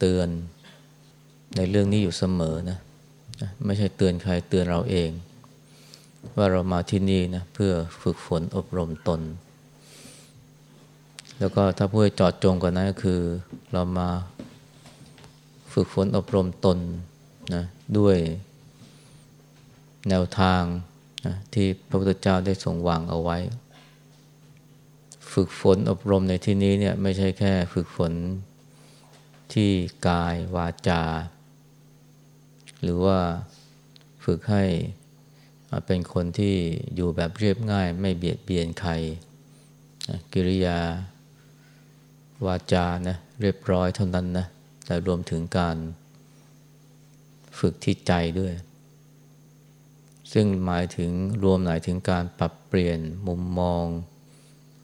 เตือนในเรื่องนี้อยู่เสมอนะไม่ใช่เตือนใครเตือนเราเอง ว่าเรามาที่นี่นะเพื่อฝึกฝนอบรมตน แล้วก็ถ้าพูดจอดจงกว่านั้นก็คือ เรามาฝึกฝนอบรมตนนะด้วยแนวทางนะที่พระพุทธเจ้าได้ทรงวางเอาไว้ ฝึกฝนอบรมในที่นี้เนี่ยไม่ใช่แค่ฝึกฝน ที่กายวาจา หรือว่าฝึกให้เป็นคนที่อยู่แบบเรียบง่าย ไม่เบียดเบียนใคร กิริยาวาจานะเรียบร้อยเท่านั้นนะแต่รวมถึงการฝึกที่ใจด้วย ซึ่งหมายถึงรวมหมายถึงการปรับเปลี่ยนมุมมอง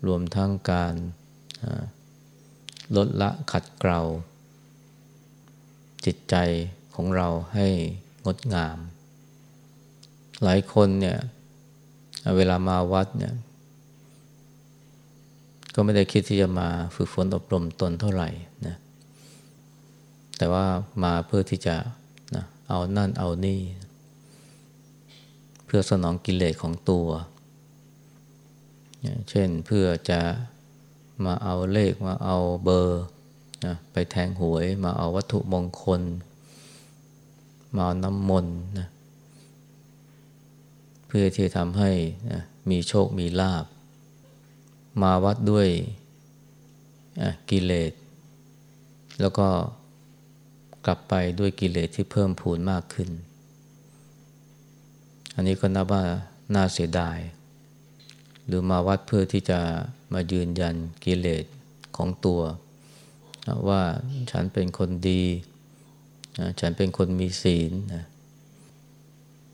รวมทั้งการลดละขัดเกลา จิตใจของเราให้งดงาม หลายคนเนี่ยเวลามาวัดเนี่ยก็ไม่ได้คิดที่จะมาฝึกฝนอบรมตนเท่าไหร่นะแต่ว่ามาเพื่อที่จะนะเอานั่นเอานี่ เพื่อสนองกิเลสของตัว เช่นเพื่อจะมาเอาเลขมาเอาเบอร์ นะไปแทงหวยมาเอาวัตถุมงคล มาเอาน้ำมนต์นะเพื่อที่ทำให้นะมีโชคมีลาบ มาวัดด้วยกิเลส แล้วก็กลับไปด้วยกิเลสที่เพิ่มพูนมากขึ้น อันนี้ก็นับว่าน่าเสียดาย หรือมาวัดเพื่อที่จะมายืนยันกิเลสของตัว ว่าฉันเป็นคนดีฉันเป็นคนมีศีลนะ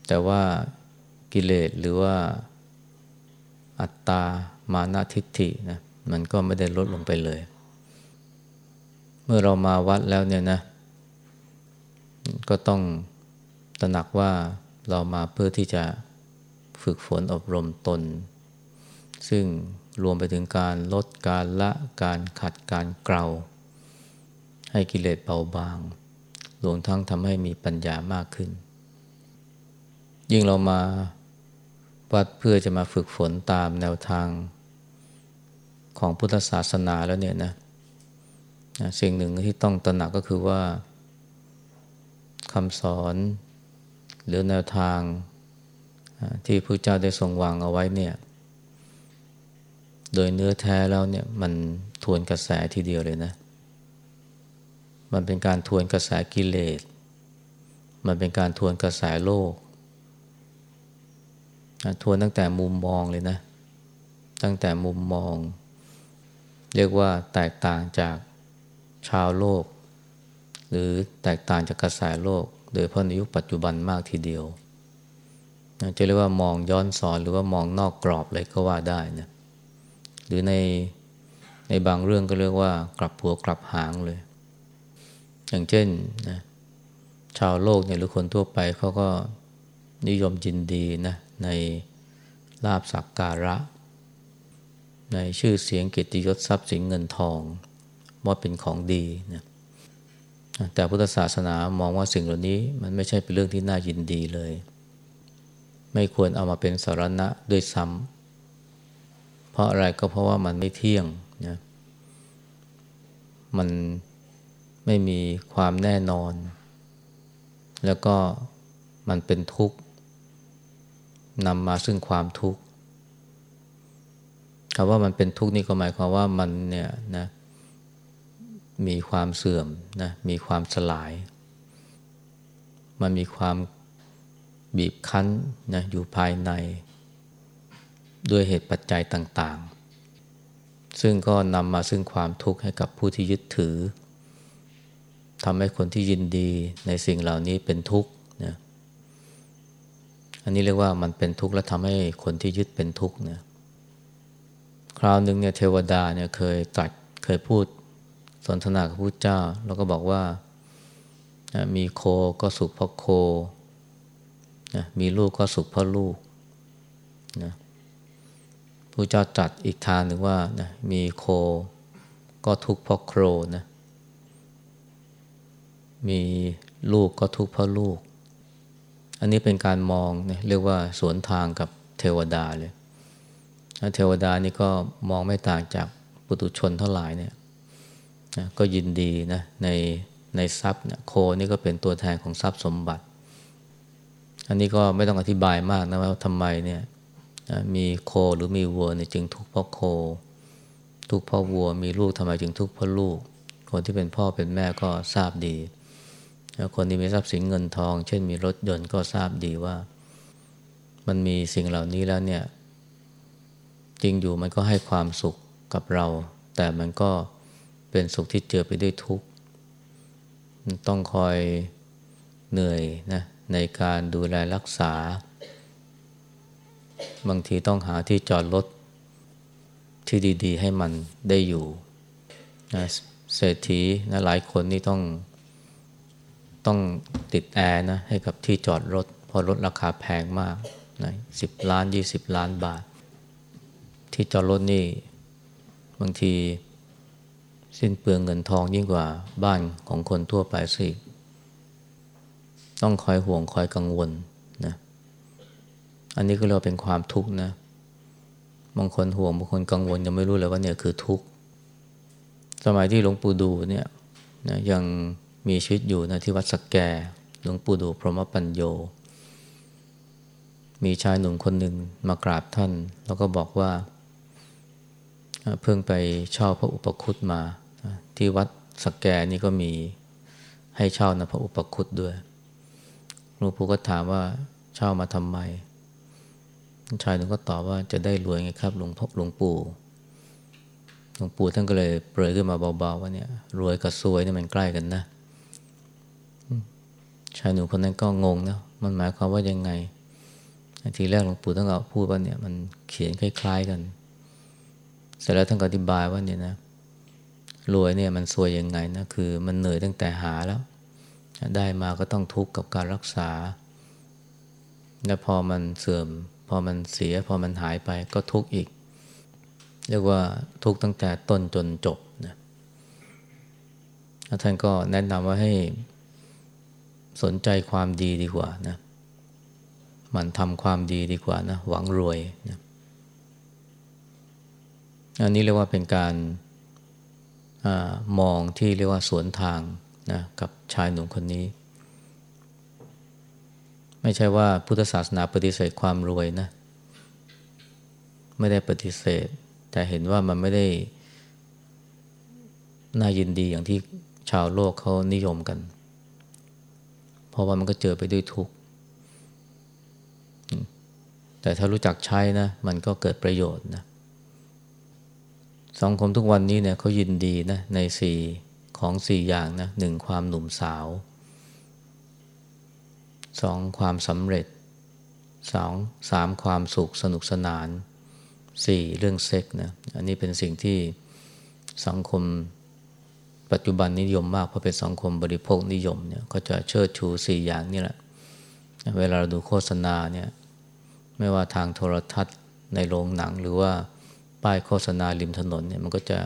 แต่ว่ากิเลสหรือว่าอัตตามานาทิฏฐินะมันก็ไม่ได้ลดลงไปเลย เมื่อเรามาวัดแล้วเนี่ยนะ ก็ต้องตระหนักว่าเรามาเพื่อที่จะฝึกฝนอบรมตน ซึ่งรวมไปถึงการลดการละการขัดการเกลา ให้กิเลสเบาบางรวมทั้งทำให้มีปัญญามากขึ้น ยิ่งเรามาวัดเพื่อจะมาฝึกฝนตามแนวทางของพุทธศาสนาแล้วเนี่ยนะสิ่งหนึ่งที่ต้องตระหนักก็คือว่าคำสอนหรือแนวทางที่พระเจ้าได้ทรงวางเอาไว้เนี่ย โดยเนื้อแท้แล้วเนี่ยมันทวนกระแสทีเดียวเลยนะ มันเป็นการทวนกระแสกิเลส มันเป็นการทวนกระแสโลก ทวนตั้งแต่มุมมองเลยนะ ตั้งแต่มุมมอง เรียกว่าแตกต่างจากชาวโลก หรือแตกต่างจากกระแสโลก โดยเพราะในยุคปัจจุบันมากทีเดียวจะเรียกว่ามองย้อนสอนหรือว่ามองนอกกรอบเลยก็ว่าได้นะหรือในในบางเรื่องก็เรียกว่ากลับหัวกลับหางเลย อย่างเช่นนะชาวโลกเนี่ยหรือคนทั่วไปเขาก็นิยมจินดีนะในลาบสักการะ ในชื่อเสียงเกียรติยศทรัพย์สินเงินทองว่าเป็นของดีนะแต่พุทธศาสนามองว่าสิ่งเหล่านี้มันไม่ใช่เป็นเรื่องที่น่ายินดีเลย ไม่ควรเอามาเป็นสารณะด้วยซ้ำเพราะอะไรก็เพราะว่ามันไม่เที่ยงนะมัน ไม่มีความแน่นอน แล้วก็มันเป็นทุกข์นำมาซึ่งความทุกข์คำว่ามันเป็นทุกข์นี่ก็หมายความว่ามันเนี่ยนะมีความเสื่อมนะมีความสลาย มันมีความบีบคั้นนะอยู่ภายใน ด้วยเหตุปัจจัยต่าง ๆ ซึ่งก็นำมาซึ่งความทุกข์ให้กับผู้ที่ยึดถือ ทำให้คนที่ยินดีในสิ่งเหล่านี้เป็นทุกข์นะอันนี้เรียกว่ามันเป็นทุกข์และทำให้คนที่ยึดเป็นทุกข์นะคราวหนึ่งเนี่ยเทวดาเนี่ยเคยตัดเคยพูดสนทนากับพระเจ้า แล้วก็บอกว่ามีโคก็สุขเพราะโคนะมีลูกก็สุขเพราะลูกนะพระเจ้าจัดอีกทางหนึ่งว่านะมีโคก็ทุกข์เพราะโครนะ มีลูกก็ทุกข์เพราะลูก อันนี้เป็นการมองเนี่ยเรียกว่าสวนทางกับเทวดาเลยเทวดานี่ก็มองไม่ต่างจากปุตุชนเท่าไหร่เนี่ยนะก็ยินดีนะในในทรัพย์โคนี่ก็เป็นตัวแทนของทรัพย์สมบัติ อันนี้ก็ไม่ต้องอธิบายมากนะว่าทำไมเนี่ยมีโคหรือมีวัวเนี่ยจึงทุกข์เพราะโค ทุกข์เพราะวัว มีลูกทำไมจึงทุกข์เพราะลูก คนที่เป็นพ่อเป็นแม่ก็ทราบดี คนที่มีทรัพย์สินเงินทอง เช่นมีรถยนต์ก็ทราบดีว่า มันมีสิ่งเหล่านี้แล้วเนี่ย จริงอยู่มันก็ให้ความสุขกับเรา แต่มันก็เป็นสุขที่เจอไปด้วยทุกข์ต้องคอยเหนื่อยนะในการดูแลรักษา บางทีต้องหาที่จอดรถที่ดี ๆ ให้มันได้อยู่นะเศรษฐีนะหลายคนนี่ต้อง ต้องติดแอร์นะให้กับที่จอดรถเพราะรถราคาแพงมากนะสิบล้านยี่สิบล้านบาท ที่จอดรถนี่ บางทีสิ้นเปลืองเงินทองยิ่งกว่าบ้านของคนทั่วไปสิต้องคอยห่วงคอยกังวลนะอันนี้ก็เราเป็นความทุกข์นะบางคนห่วงบางคนกังวลยังไม่รู้เลยว่าเนี่ยคือทุกข์สมัยที่หลวงปู่ดูเนี่ยนะยัง มีชีวิตอยู่นะที่วัดสกแกหลวงปู่ดูพรหมปัญโย มีชายหนุ่มคนหนึ่งมากราบท่าน แล้วก็บอกว่า เพิ่งไปเช่าพระอุปคุตมา ที่วัดสกแกนี่ก็มีให้เช่านะพระอุปคุตด้วยหลวงปู่ก็ถามว่าเช่ามาทำไม ชายหนุ่มก็ตอบว่าจะได้รวยไงครับหลวงพ่อหลวงปู่หลวงปู่ท่านก็เลยเปรยขึ้นมาเบาๆว่าเนี่ยรวยกับซวยนี่มันใกล้กันนะ ชายหนุ่มคนนั้นก็งงนะมันหมายความว่ายังไง ทีแรกหลวงปู่ท่านก็พูดว่าเนี่ยมันเขียนคล้าย ๆกัน เสร็จแล้วท่านก็อธิบายว่าเนี่ยนะรวยเนี่ยมันสวยยังไงนะคือมันเหนื่อยตั้งแต่หาแล้ว ได้มาก็ต้องทุกข์กับการรักษา และพอมันเสื่อม พอมันเสีย พอมันหายไปก็ทุกข์อีก เรียกว่าทุกข์ตั้งแต่ต้นจนจบนะท่านก็แนะนำว่าให้ สนใจความดีดีกว่านะมันทำความดีดีกว่านะหวังรวยนะอันนี้เรียกว่าเป็นการอมองที่เรียกว่าสวนทางนะกับชายหนุ่มคนนี้ ไม่ใช่ว่าพุทธศาสนาปฏิเสธความรวยนะ ไม่ได้ปฏิเสธ แต่เห็นว่ามันไม่ได้น่ายินดีอย่างที่ชาวโลกเขานิยมกัน เพราะว่ามันก็เจอไปด้วยทุกข์แต่ถ้ารู้จักใช้นะ มันก็เกิดประโยชน์นะสังคมทุกวันนี้เนี่ยเขายินดีนะในสี่ของสี่อย่างนะหนึ่งความหนุ่มสาวสองความสำเร็จสองสามความสุขสนุกสนานสี่เรื่องเซ็กนะอันนี้เป็นสิ่งที่สังคม ปัจจุบันนิยมมากเพราะเป็นสังคมบริโภคนิยมเนี่ยก็จะเชิดชูสี่อย่างนี่แหละ เวลาเราดูโฆษณาเนี่ยไม่ว่าทางโทรทัศน์ในโรงหนังหรือว่าป้ายโฆษณาริมถนนเนี่ยมันก็จะ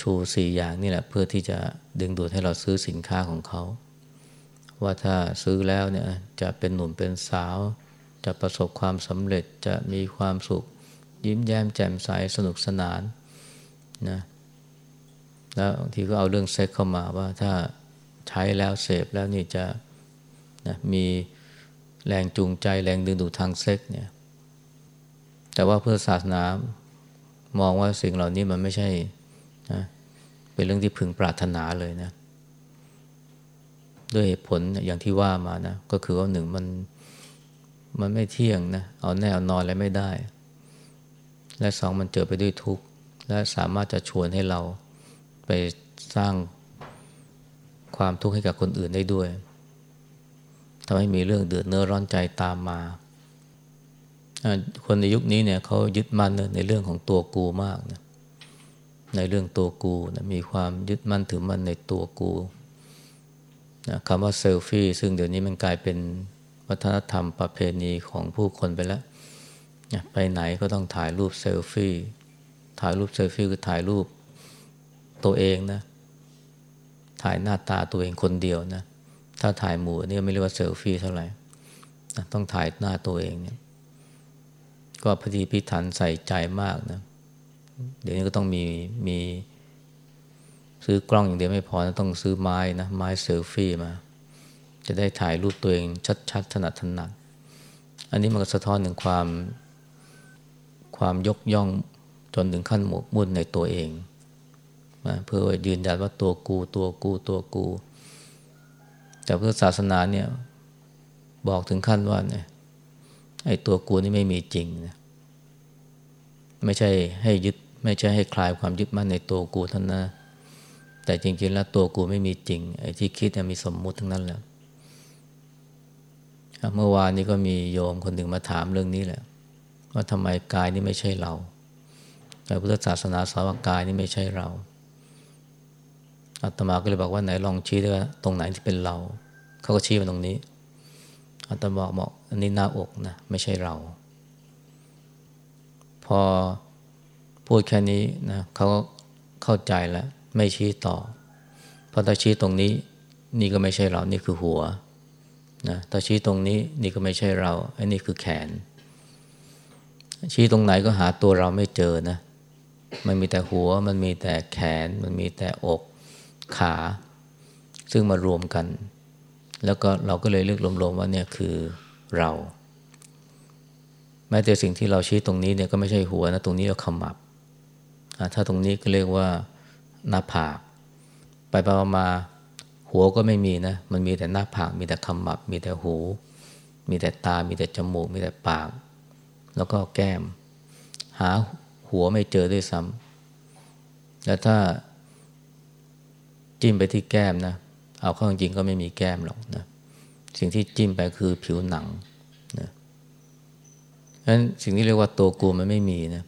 ชูสี่อย่างนี่แหละเพื่อที่จะดึงดูดให้เราซื้อสินค้าของเขา ว่าถ้าซื้อแล้วเนี่ยจะเป็นหนุ่มเป็นสาว จะประสบความสำเร็จจะมีความสุข ยิ้มแย้มแจ่มใสสนุกสนานนะ แล้วบางทีก็เอาเรื่องเซ็กเข้ามาว่าถ้าใช้แล้วเสพแล้วนี่จะนะมีแรงจูงใจแรงดึงดูดทางเซ็กเนี่ย แต่ว่าเพื่อศาสนามองว่าสิ่งเหล่านี้มันไม่ใช่นะเป็นเรื่องที่พึงปรารถนาเลยนะ ด้วยเหตุผลอย่างที่ว่ามานะ ก็คือว่าหนึ่งมันมันไม่เที่ยงนะ เอาแน่เอานอนอะไรไม่ได้ และสองมันเจอไปด้วยทุกข์ และสามารถจะชวนให้เรา ไปสร้างความทุกข์ให้กับคนอื่นได้ด้วยทำให้มีเรื่องเดือดเนื้อร้อนใจตามมา คนในยุคนี้เนี่ยเขายึดมั่นในเรื่องของตัวกูมากนะในเรื่องตัวกูนะมีความยึดมั่นถือมั่นในตัวกูนะคำว่าเซลฟี่ซึ่งเดี๋ยวนี้มันกลายเป็นวัฒนธรรมประเพณีของผู้คนไปแล้วนะไปไหนก็ต้องถ่ายรูปเซลฟี่ ถ่ายรูปเซลฟี่คือถ่ายรูป ตัวเองนะ ถ่ายหน้าตาตัวเองคนเดียวนะ ถ้าถ่ายหมู่นี่ไม่เรียกว่าเซลฟี่เท่าไหร่นะต้องถ่ายหน้าตัวเองเนี่ย ก็พอดีพิถันใส่ใจมากนะ เดี๋ยวนี้ก็ต้องมีมีซื้อกล้องอย่างเดียวไม่พอนะต้องซื้อไม้นะไม้เซลฟี่มา จะได้ถ่ายรูปตัวเองชัดๆถนัดถนัดอันนี้มันก็สะท้อนถึงความความยกย่องจนถึงขั้นหมกมุ่นในตัวเอง นะเพื่อยืนยันว่าตัวกูตัวกูตัวกู แต่พื่อศาสนาเนี่ยบอกถึงขั้นว่าเนี่ยไอ้ตัวกูนี่ไม่มีจริงนะไม่ใช่ให้ยึด ไม่ใช่ให้คลายความยึดมั่นในตัวกูท่านนะแต่จริง ๆ แล้วตัวกูไม่มีจริง ไอ้ที่คิดมีสมมุติทั้งนั้นแหละเมื่อวานนี้ก็มีโยมคนหนึ่งมาถามเรื่องนี้แหละ ว่าทำไมกายนี่ไม่ใช่เรา แต่พุทธศาสนาสอนว่ากายนี่ไม่ใช่เรา อาตมาก็เลยบอกว่าไหนลองชี้ด้วยตรงไหนที่เป็นเรา เขาก็ชี้มาตรงนี้อาตมาบอกอันนี้หน้าอกนะไม่ใช่เรา พอพูดแค่นี้นะเขาก็เข้าใจแล้วไม่ชี้ต่อ เพราะถ้าชี้ตรงนี้ นี่ก็ไม่ใช่เรา นี่คือหัวนะถ้าชี้ตรงนี้นี่ก็ไม่ใช่เราไอ้นี่คือแขน ชี้ตรงไหนก็หาตัวเราไม่เจอนะ มันมีแต่หัว มันมีแต่แขน มันมีแต่อก ขา ซึ่งมารวมกัน แล้วก็เราก็เลยเลือกรวมๆว่าเนี่ยคือเรา แม้แต่สิ่งที่เราชี้ตรงนี้เนี่ยก็ไม่ใช่หัวนะ ตรงนี้เราขมับ ถ้าตรงนี้ก็เรียกว่าหน้าผาก ไปไปมาหัวก็ไม่มีนะ มันมีแต่หน้าผาก มีแต่ขมับ มีแต่หู มีแต่ตา มีแต่จมูก มีแต่ปาก แล้วก็แก้ม หาหัวไม่เจอด้วยซ้ำแล้วถ้า จิ้มไปที่แก้มนะ เอาเข้าจริงก็ไม่มีแก้มหรอกนะ สิ่งที่จิ้มไปคือผิวหนังนะฉะนั้นสิ่งที่เรียกว่าตัวกูมันไม่มีนะ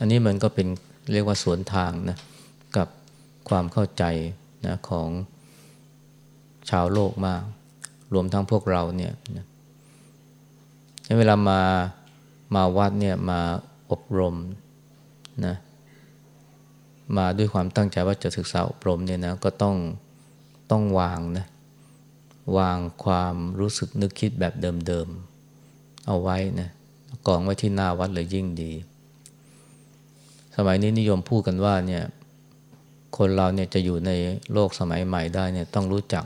อันนี้มันก็เป็นเรียกว่าสวนทางนะกับความเข้าใจนะของชาวโลกมาก รวมทั้งพวกเราเนี่ยนะเวลามามาวัดเนี่ยมาอบรมนะ มาด้วยความตั้งใจว่าจะศึกษาอบรมเนี่ยนะก็ต้องต้องวางนะวางความรู้สึกนึกคิดแบบเดิมๆ เอาไว้นะกองไว้ที่หน้าวัดเลยยิ่งดี สมัยนี้นิยมพูดกันว่าเนี่ยคนเราเนี่ยจะอยู่ในโลกสมัยใหม่ได้เนี่ยต้องรู้จัก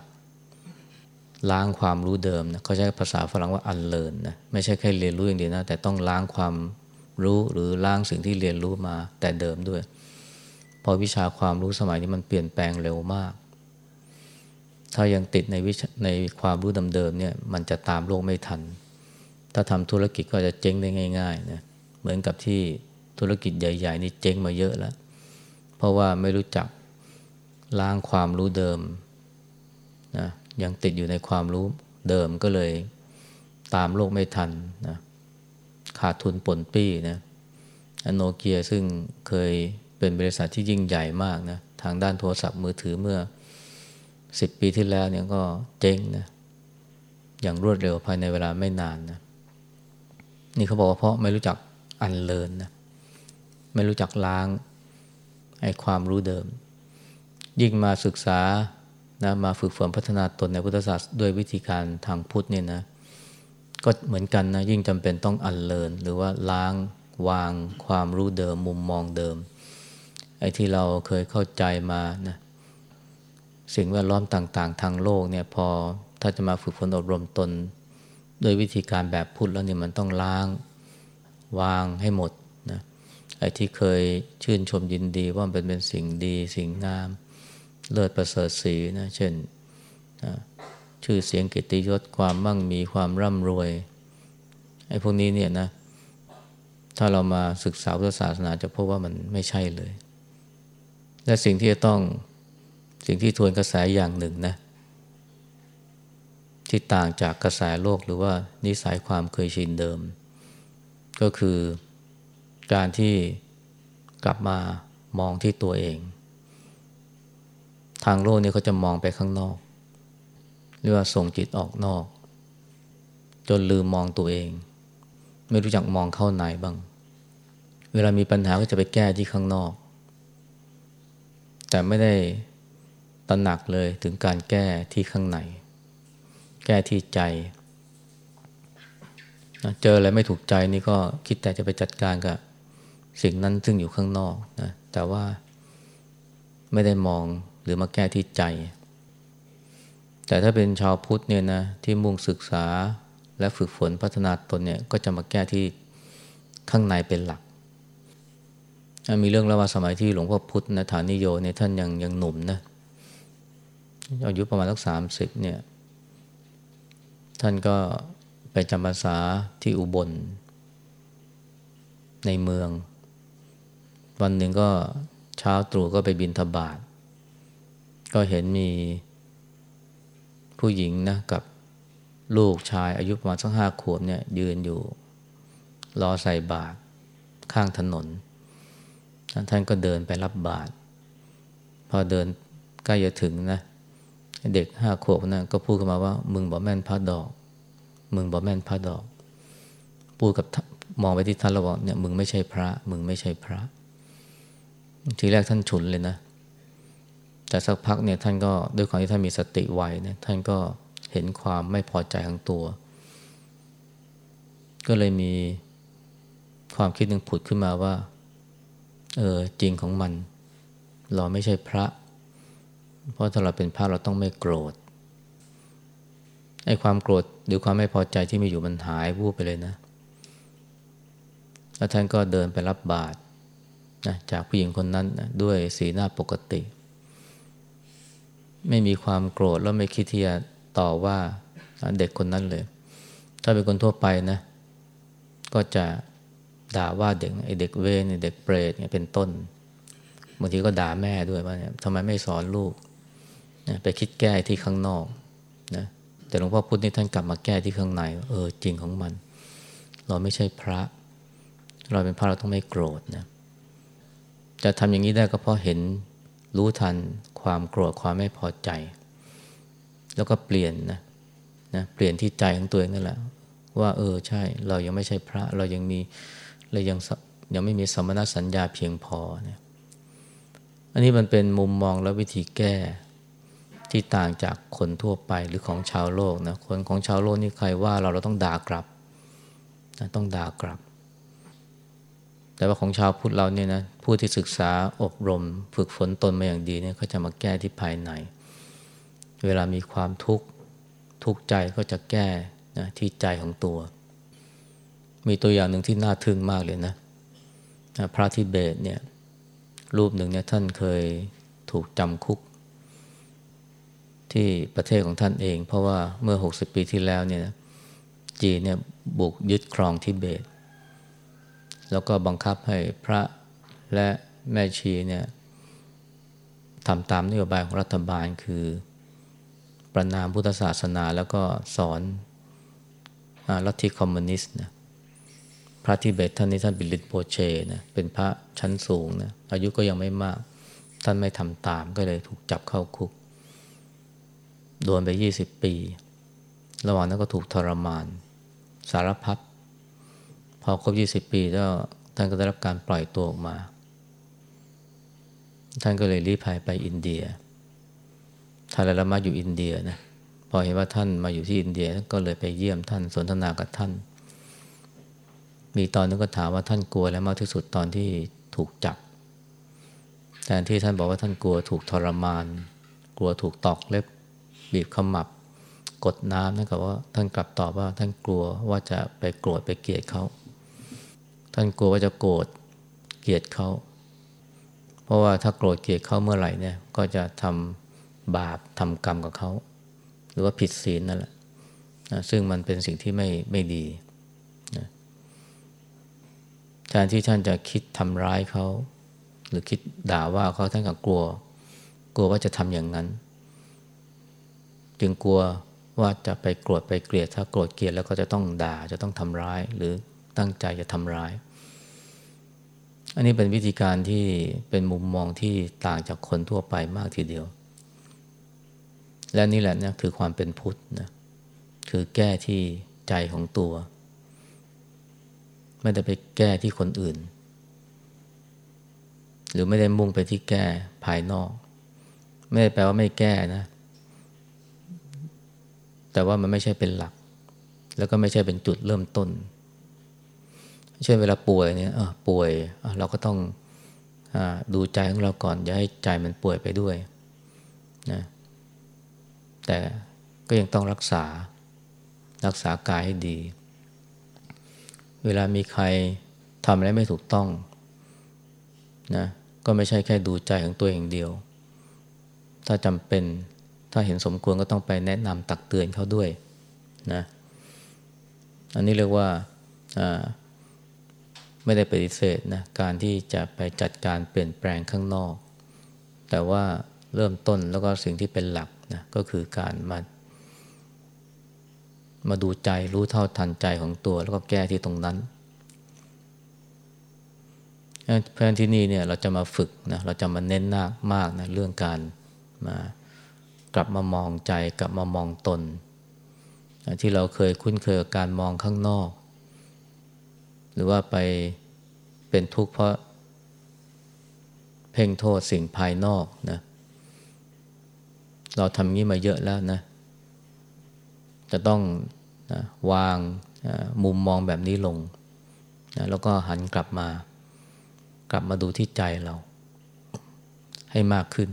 ล้างความรู้เดิมนะเขาใช้ภาษาฝรั่งว่าอันเลินนะไม่ใช่แค่เรียนรู้อย่างเดียวนะแต่ต้องล้างความรู้หรือล้างสิ่งที่เรียนรู้มาแต่เดิมด้วย พอวิชาความรู้สมัยนี้มันเปลี่ยนแปลงเร็วมาก ถ้ายังติดในวิชในความรู้เดิมๆเนี่ยมันจะตามโลกไม่ทัน ถ้าทำธุรกิจก็จะเจ๊งได้ง่ายๆนะเหมือนกับที่ธุรกิจใหญ่ ๆ นี่เจ๊งมาเยอะแล้ว เพราะว่าไม่รู้จักล้างความรู้เดิมนะยังติดอยู่ในความรู้เดิมก็เลยตามโลกไม่ทันนะขาดทุนปนปี้นะโนเกียซึ่งเคย เป็นบริษัทที่ยิ่งใหญ่มากนะทางด้านโทรศัพท์มือถือเมื่อสิบปีที่แล้วเนี่ยก็เจ๊งนะอย่างรวดเร็วภายในเวลาไม่นานนะนี่เขาบอกว่าเพราะไม่รู้จักอันเลินนะไม่รู้จักล้างไอ้ความรู้เดิม ยิ่งมาศึกษานะมาฝึกฝนพัฒนาตนในพุทธศาสนาด้วยวิธีการทางพุทธเนี่ยนะก็เหมือนกันนะยิ่งจำเป็นต้องอันเลินหรือว่าล้างวางความรู้เดิมมุมมองเดิม ไอ้ที่เราเคยเข้าใจมานะสิ่งแวดล้อมต่าง ๆ ทางโลกเนี่ยพอถ้าจะมาฝึกฝนอบรมตนโดยวิธีการแบบพุทธแล้วเนี่ยมันต้องล้างวางให้หมดนะไอ้ที่เคยชื่นชมยินดีว่าเป็นเป็นสิ่งดีสิ่งงาม เลิศประเสริฐสีนะเช่นนะชื่อเสียงกิตติยศความมั่งมีความร่ำรวยไอ้พวกนี้เนี่ยนะถ้าเรามาศึกษาพุทธศาสนาจะพบว่ามันไม่ใช่เลย และสิ่งที่จะต้องสิ่งที่ทวนกระแสอย่างหนึ่งนะ ที่ต่างจากกระแสโลกหรือว่านิสัยความเคยชินเดิม ก็คือการที่กลับมามองที่ตัวเอง ทางโลกนี่เขาจะมองไปข้างนอก เรียกว่าส่งจิตออกนอก จนลืมมองตัวเอง ไม่รู้จักมองเข้าในบ้าง เวลามีปัญหาก็จะไปแก้ที่ข้างนอก แต่ไม่ได้ตระหนักเลยถึงการแก้ที่ข้างใน แก้ที่ใจ เจออะไรไม่ถูกใจนี่ก็คิดแต่จะไปจัดการกับสิ่งนั้นซึ่งอยู่ข้างนอกนะแต่ว่าไม่ได้มองหรือมาแก้ที่ใจ แต่ถ้าเป็นชาวพุทธเนี่ยนะที่มุ่งศึกษาและฝึกฝนพัฒนาตนเนี่ยก็จะมาแก้ที่ข้างในเป็นหลัก มีเรื่องเล่าว่าสมัยที่หลวงพ่อพุธนะฐานิโยเนี่ยท่านยังยังหนุ่มนะอายุประมาณสักสามสิบเนี่ย ท่านก็ไปจำพรรษาที่อุบล ในเมือง วันหนึ่งก็เช้าตรู่ก็ไปบินทบาท ก็เห็นมีผู้หญิงนะกับลูกชายอายุประมาณสักห้าขวบเนี่ยยืนอยู่ รอใส่บาตรข้างถนน ท่านก็เดินไปรับบาตรพอเดินใกล้จะถึงนะ เด็กห้าขวบนะก็พูดขึ้นมาว่า มึงบอกแม่นพระดอก มึงบอกแม่นพระดอก พูดกับมองไปที่ท่านแล้วบอกเนี่ยมึงไม่ใช่พระ มึงไม่ใช่พระ ทีแรกท่านฉุนเลยนะ แต่สักพักเนี่ยท่านก็ด้วยความที่ท่านมีสติไวเนี่ยท่านก็เห็นความไม่พอใจของตัว ก็เลยมีความคิดหนึ่งผุดขึ้นมาว่า เออจริงของมัน เราไม่ใช่พระ เพราะถ้าเราเป็นพระเราต้องไม่โกรธไอ้ความโกรธหรือความไม่พอใจที่มีอยู่มันหายวูบไปเลยนะ แล้วท่านก็เดินไปรับบาตรนะจากผู้หญิงคนนั้นนะด้วยสีหน้าปกติ ไม่มีความโกรธแล้วไม่คิดที่จะต่อว่าเด็กคนนั้นเลย ถ้าเป็นคนทั่วไปนะ ก็จะ ด่าว่าเด็กไอเด็กเวนเด็กเปรตเนี่ยเป็นต้นบางทีก็ด่าแม่ด้วยว่าเนี่ยทำไมไม่สอนลูกนะไปคิดแก้ที่ข้างนอกนะแต่หลวงพ่อพุธนี่ท่านกลับมาแก้ที่ข้างใน เออจริงของมัน เราไม่ใช่พระ เราเป็นพระเราต้องไม่โกรธนะจะทำอย่างนี้ได้ก็เพราะเห็นรู้ทันความโกรธความไม่พอใจ แล้วก็เปลี่ยนนะนะเปลี่ยนที่ใจของตัวเองนั่นแหละว่า เออใช่ เรายังไม่ใช่พระ เรายังมี เรายังยังไม่มีสมณสัญญาเพียงพอเนี่ยอันนี้มันเป็นมุมมองและวิธีแก้ที่ต่างจากคนทั่วไปหรือของชาวโลกนะคนของชาวโลกนี่ใครว่าเราเราต้องด่ากลับนะต้องด่ากลับ แต่ว่าของชาวพุทธเราเนี่ยนะผู้ที่ศึกษาอบรม ฝึกฝนตนมาอย่างดีเนี่ยเขาจะมาแก้ที่ภายใน เวลามีความทุกข์ทุกข์ใจก็จะแก้นะที่ใจของตัว มีตัวอย่างหนึ่งที่น่าทึ่งมากเลยนะ พระทิเบตเนี่ย รูปหนึ่งเนี่ยท่านเคยถูกจำคุก ที่ประเทศของท่านเอง เพราะว่าเมื่อ 60 ปีที่แล้วเนี่ยจีนเนี่ยบุกยึดครองทิเบต แล้วก็บังคับให้พระและแม่ชีเนี่ยทำตามนโยบายของรัฐบาลคือประณามพุทธศาสนาแล้วก็สอนลัทธิคอมมิวนิสต์นะ พระทิเบตท่านนี้ท่านบิลิตโปเชนะเป็นพระชั้นสูงนะอายุก็ยังไม่มาก ท่านไม่ทำตามก็เลยถูกจับเข้าคุก โดนไปยี่สิบปี ระหว่างนั้นก็ถูกทรมาน สารพัดพอครบยี่สิบปีแล้วท่านก็ได้รับการปล่อยตัวออกมา ท่านก็เลยรีบภัยไปอินเดียท่านละมาอยู่อินเดียนะพอเห็นว่าท่านมาอยู่ที่อินเดียก็เลยไปเยี่ยมท่านสนทนากับท่าน มีตอนนึงก็ถามว่าท่านกลัวอะไรมากที่สุดตอนที่ถูกจับแต่ที่ท่านบอกว่าท่านกลัวถูกทรมาน กลัวถูกตอกเล็บ บีบขมับ กดน้ำนั่นก็ว่าท่านกลับตอบว่าท่านกลัวว่าจะไปโกรธไปเกลียดเขา ท่านกลัวว่าจะโกรธเกลียดเขา เพราะว่าถ้าโกรธเกลียดเขาเมื่อไหร่เนี่ยก็จะทำบาปทำกรรมกับเขา หรือว่าผิดศีลนั่นแหละนะซึ่งมันเป็นสิ่งที่ไม่ไม่ดี แทนที่ท่านจะคิดทำร้ายเขา หรือคิดด่าว่าเขาท่านก็กลัว กลัวว่าจะทำอย่างนั้น จึงกลัวว่าจะไปโกรธไปเกลียดถ้าโกรธเกลียดแล้วก็จะต้องด่าจะต้องทำร้าย หรือตั้งใจจะทำร้าย อันนี้เป็นวิธีการที่เป็นมุมมองที่ต่างจากคนทั่วไปมากทีเดียว และนี่แหละนะคือความเป็นพุทธนะคือแก้ที่ใจของตัว ไม่ได้ไปแก้ที่คนอื่น หรือไม่ได้มุ่งไปที่แก้ภายนอก ไม่ได้แปลว่าไม่แก้นะ แต่ว่ามันไม่ใช่เป็นหลัก แล้วก็ไม่ใช่เป็นจุดเริ่มต้น เช่นเวลาป่วยเนี่ยป่วยเราก็ต้องอดูใจของเราก่อน อย่าให้ใจมันป่วยไปด้วยนะแต่ก็ยังต้องรักษารักษากายให้ดี เวลามีใครทำอะไรไม่ถูกต้องนะก็ไม่ใช่แค่ดูใจของตัวเองเดียว ถ้าจำเป็นถ้าเห็นสมควรก็ต้องไปแนะนำตักเตือนเขาด้วยนะอันนี้เรียกว่าไม่ได้ปฏิเสธนะการที่จะไปจัดการเปลี่ยนแปลงข้างนอก แต่ว่าเริ่มต้นแล้วก็สิ่งที่เป็นหลักนะก็คือการมา มาดูใจรู้เท่าทันใจของตัว แล้วก็แก้ที่ตรงนั้นเพราะที่นี่เนี่ยเราจะมาฝึกนะเราจะมาเน้นมากมากนะเรื่องการมากลับมามองใจกลับมามองตนที่เราเคยคุ้นเคยกับการมองข้างนอก หรือว่าไปเป็นทุกข์เพราะ เพ่งโทษสิ่งภายนอกนะเราทำงี้มาเยอะแล้วนะ จะต้องนะวางนะมุมมองแบบนี้ลงนะแล้วก็หันกลับมา กลับมาดูที่ใจเรา ให้มากขึ้น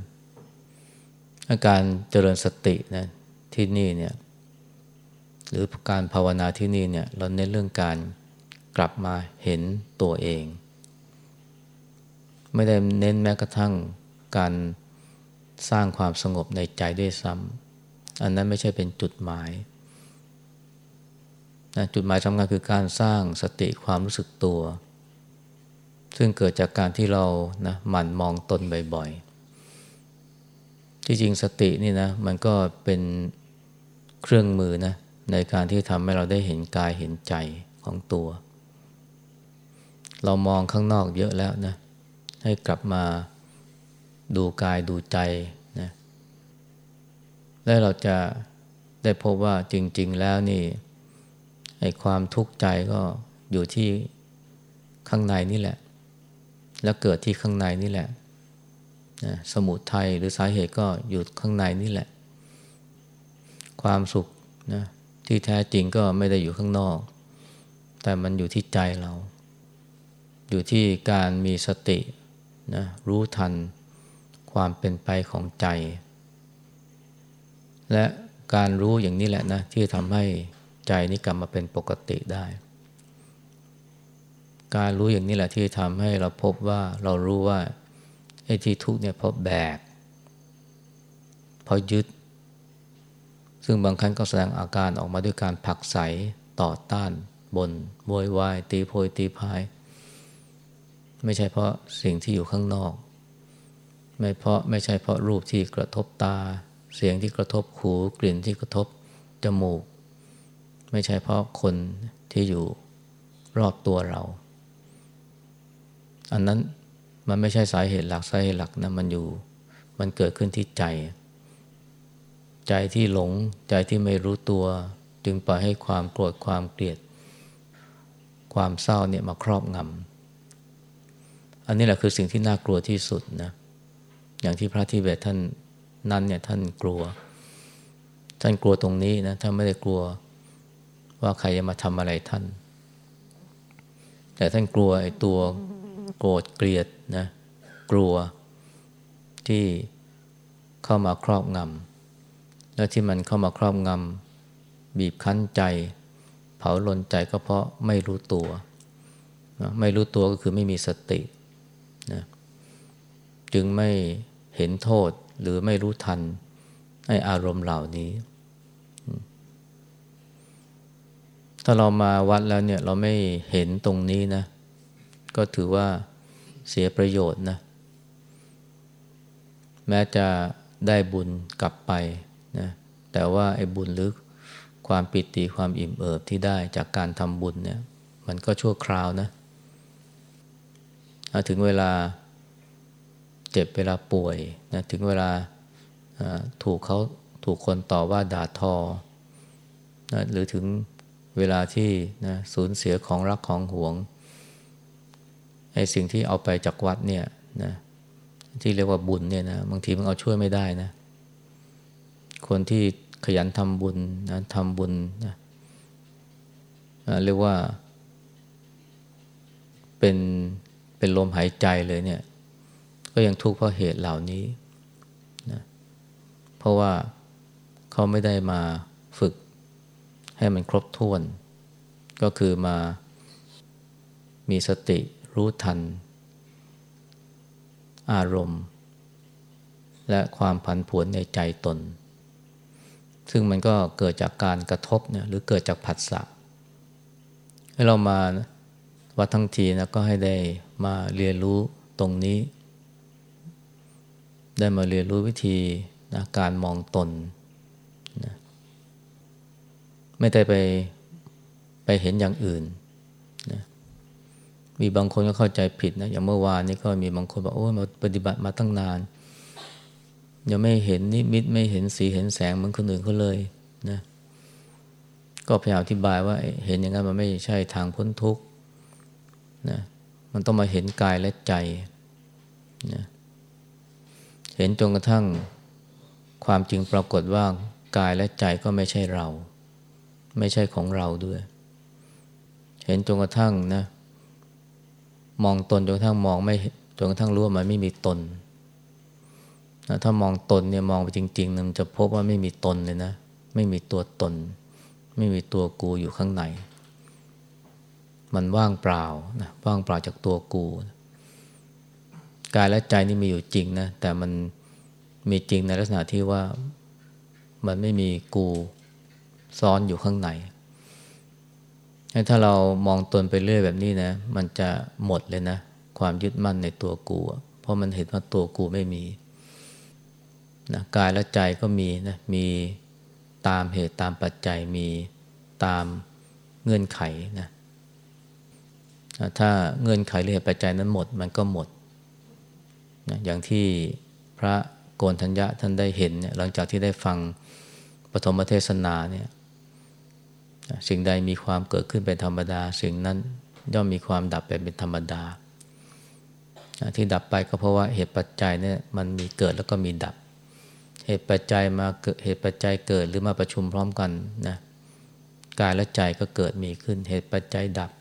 การเจริญสตินะที่นี่เนี่ยหรือการภาวนาที่นี่เนี่ยเราเน้นเรื่องการกลับมาเห็นตัวเอง ไม่ได้เน้นแม้กระทั่งการสร้างความสงบในใจด้วยซ้ำอันนั้นไม่ใช่เป็นจุดหมาย นะจุดหมายสำคัญคือการสร้างสติความรู้สึกตัว ซึ่งเกิดจากการที่เรานะหมั่นมองตนบ่อยๆ ที่จริงสตินี่นะมันก็เป็นเครื่องมือนะในการที่ทำให้เราได้เห็นกายเห็นใจของตัว เรามองข้างนอกเยอะแล้วนะให้กลับมาดูกายดูใจนะและเราจะได้พบว่าจริง ๆ แล้วนี่ ไอ้ความทุกข์ใจก็อยู่ที่ข้างในนี่แหละ แล้วเกิดที่ข้างในนี่แหละนะสมุทัยหรือสาเหตุก็อยู่ข้างในนี่แหละ ความสุขนะที่แท้จริงก็ไม่ได้อยู่ข้างนอก แต่มันอยู่ที่ใจเรา อยู่ที่การมีสตินะรู้ทันความเป็นไปของใจ และการรู้อย่างนี้แหละนะที่ทำให้ ใจนี้กลับมาเป็นปกติได้ การรู้อย่างนี้แหละที่ทำให้เราพบว่าเรารู้ว่าไอ้ที่ทุกข์เนี่ยเพราะแบก เพราะยึด ซึ่งบางครั้งก็แสดงอาการออกมาด้วยการผักใสต่อต้านบนบวยวายตีโพยตีพาย ไม่ใช่เพราะสิ่งที่อยู่ข้างนอก ไม่เพราะไม่ใช่เพราะรูปที่กระทบตา เสียงที่กระทบหูกลิ่นที่กระทบจมูก ไม่ใช่เพราะคนที่อยู่รอบตัวเรา อันนั้นมันไม่ใช่สาเหตุหลักสาเหตุหลักนะมันอยู่ มันเกิดขึ้นที่ใจ ใจที่หลงใจที่ไม่รู้ตัว จึงปล่อยให้ความโกรธความเกลียด ความเศร้าเนี่ยมาครอบงำอันนี้แหละคือสิ่งที่น่ากลัวที่สุดนะอย่างที่พระทิเบตท่านนั้นเนี่ยท่านกลัว ท่านกลัวตรงนี้นะท่านไม่ได้กลัว ว่าใครจะมาทำอะไรท่าน แต่ท่านกลัวไอ้ตัวโกรธเกลียดนะ กลัวที่เข้ามาครอบงำและที่มันเข้ามาครอบงำบีบคั้นใจ เผาลนใจก็เพราะไม่รู้ตัวนะไม่รู้ตัวก็คือไม่มีสตินะจึงไม่เห็นโทษหรือไม่รู้ทันให้อารมณ์เหล่านี้ ถ้าเรามาวัดแล้วเนี่ยเราไม่เห็นตรงนี้นะ ก็ถือว่าเสียประโยชน์นะ แม้จะได้บุญกลับไปนะ แต่ว่าไอ้บุญหรือความปิติความอิ่มเอิบที่ได้จากการทำบุญเนี่ย มันก็ชั่วคราวนะถึงเวลาเจ็บเวลาป่วยนะถึงเวลาถูกเขาถูกคนต่อว่าด่าทอนะหรือถึง เวลาที่นะสูญเสียของรักของหวงไอ้สิ่งที่เอาไปจากวัดเนี่ยนะที่เรียกว่าบุญเนี่ยนะบางทีมันเอาช่วยไม่ได้นะ คนที่ขยันทำบุญนะทำบุญนะเรียกว่า เป็นเป็นลมหายใจเลยเนี่ย ก็ยังทุกข์เพราะเหตุเหล่านี้นะเพราะว่าเขาไม่ได้มา ให้มันครบถ้วน ก็คือมามีสติรู้ทัน อารมณ์ และความผันผวนในใจตน ซึ่งมันก็เกิดจากการกระทบเนี่ยหรือเกิดจากผัสสะให้เรามาวัดทั้งทีนะก็ให้ได้มาเรียนรู้ตรงนี้ ได้มาเรียนรู้วิธีนะการมองตน ไม่ได้ไปไปเห็นอย่างอื่นนะมีบางคนก็เข้าใจผิดนะอย่างเมื่อวานนี้ก็มีบางคนบอกโอ้มาปฏิบัติมาตั้งนาน ยังไม่เห็นนิมิตไม่เห็นสีเห็นแสงเหมือนคนอื่นเขาเลยนะก็พยายามอธิบายว่าเห็นอย่างนั้นมันไม่ใช่ทางพ้นทุกข์นะมันต้องมาเห็นกายและใจนะเห็นจนกระทั่งความจริงปรากฏว่ากายและใจก็ไม่ใช่เรา ไม่ใช่ของเราด้วย เห็นจนกระทั่งนะ มองตนจนกระทั่งมองไม่จนกระทั่งรู้ว่ามันไม่มีตนนะถ้ามองตนเนี่ยมองไปจริงๆมันจะพบว่าไม่มีตนเลยนะ ไม่มีตัวตน ไม่มีตัวกูอยู่ข้างใน มันว่างเปล่านะว่างเปล่าจากตัวกูกายและใจนี่มีอยู่จริงนะแต่มันมีจริงในลักษณะที่ว่ามันไม่มีกู ซ้อนอยู่ข้างในถ้าเรามองตนไปเรื่อยแบบนี้นะ มันจะหมดเลยนะ ความยึดมั่นในตัวกู เพราะมันเห็นว่าตัวกูไม่มีนะกายและใจก็มีนะ มีตามเหตุตามปัจจัยมีตามเงื่อนไขนะ ถ้าเงื่อนไขหรือเหตุปัจจัยนั้นหมดมันก็หมดนะอย่างที่พระโกนทัญญะท่านได้เห็นเนี่ยหลังจากที่ได้ฟังปฐมเทศนาเนี่ย สิ่งใดมีความเกิดขึ้นเป็นธรรมดา สิ่งนั้นย่อมมีความดับไปเป็นธรรมดา ที่ดับไปก็เพราะว่าเหตุปัจจัยเนี่ยมันมีเกิดแล้วก็มีดับ เหตุปัจจัยมาเกิดเหตุปัจจัยเกิดหรือมาประชุมพร้อมกันนะกายและใจก็เกิดมีขึ้น เหตุปัจจัยดับ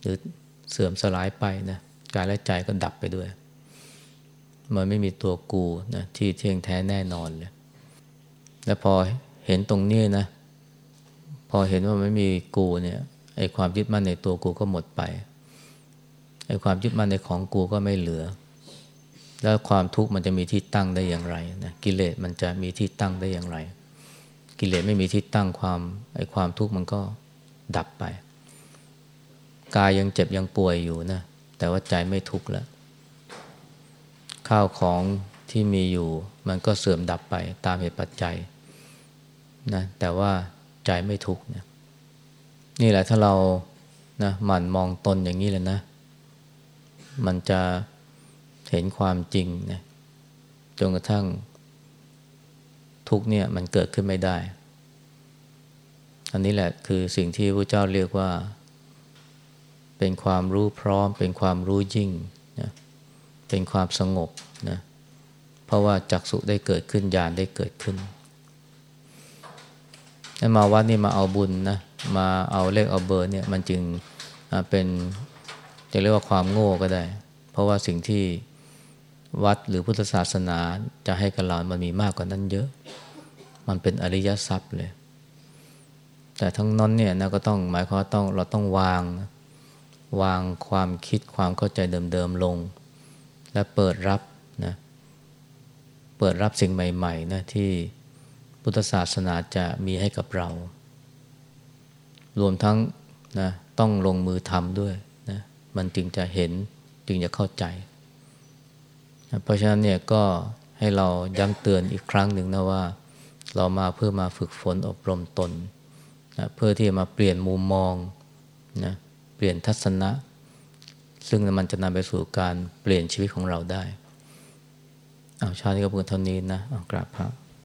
หรือเสื่อมสลายไปนะกายและใจก็ดับไปด้วย มันไม่มีตัวกูนะที่เที่ยงแท้แน่นอนเลย และพอเห็นตรงนี้นะ พอเห็นว่าไม่มีกูเนี่ยไอความยึดมั่นในตัวกูก็หมดไปไอความยึดมั่นในของกูก็ไม่เหลือ แล้วความทุกข์มันจะมีที่ตั้งได้อย่างไรนะกิเลสมันจะมีที่ตั้งได้อย่างไร กิเลสไม่มีที่ตั้งความไอความทุกข์มันก็ดับไปกายยังเจ็บยังป่วยอยู่นะแต่ว่าใจไม่ทุกข์แล้วข้าวของที่มีอยู่ มันก็เสื่อมดับไปตามเหตุปัจจัยนะแต่ว่า ใจไม่ทุกข์นะนี่แหละถ้าเรานะหมั่นมองตนอย่างนี้เลยนะ มันจะเห็นความจริงนะจนกระทั่งทุกเนี่ยมันเกิดขึ้นไม่ได้ อันนี้แหละคือสิ่งที่พระเจ้าเรียกว่า เป็นความรู้พร้อม เป็นความรู้ยิ่งนะเป็นความสงบนะเพราะว่าจักสุได้เกิดขึ้นญาณได้เกิดขึ้น มาวัดนี่มาเอาบุญนะมาเอาเลขเอาเบอร์เนี่ยมันจึงเป็นจะเรียกว่าความโง่ก็ได้ เพราะว่าสิ่งที่วัดหรือพุทธศาสนาจะให้กับเรามันมีมากกว่านั้นเยอะ มันเป็นอริยทรัพย์เลย แต่ทั้งนั้นเนี่ยนะก็ต้องหมายความต้องเราต้องวาง วางความคิดความเข้าใจเดิมๆลง และเปิดรับนะเปิดรับสิ่งใหม่ๆนะที่ พุทธศาสนาจะมีให้กับเรา รวมทั้งนะต้องลงมือทำด้วยนะมันจึงจะเห็นจึงจะเข้าใจนะเพราะฉะนั้นเนี่ยก็ให้เราย้ำเตือนอีกครั้งหนึ่งนะว่า เรามาเพื่อมาฝึกฝนอบรมตนนะเพื่อที่จะมาเปลี่ยนมุมมองนะเปลี่ยนทัศนะ ซึ่งมันจะนำไปสู่การเปลี่ยนชีวิตของเราได้เอาชาติก็เพื่อเท่านี้นะเอากราบพระ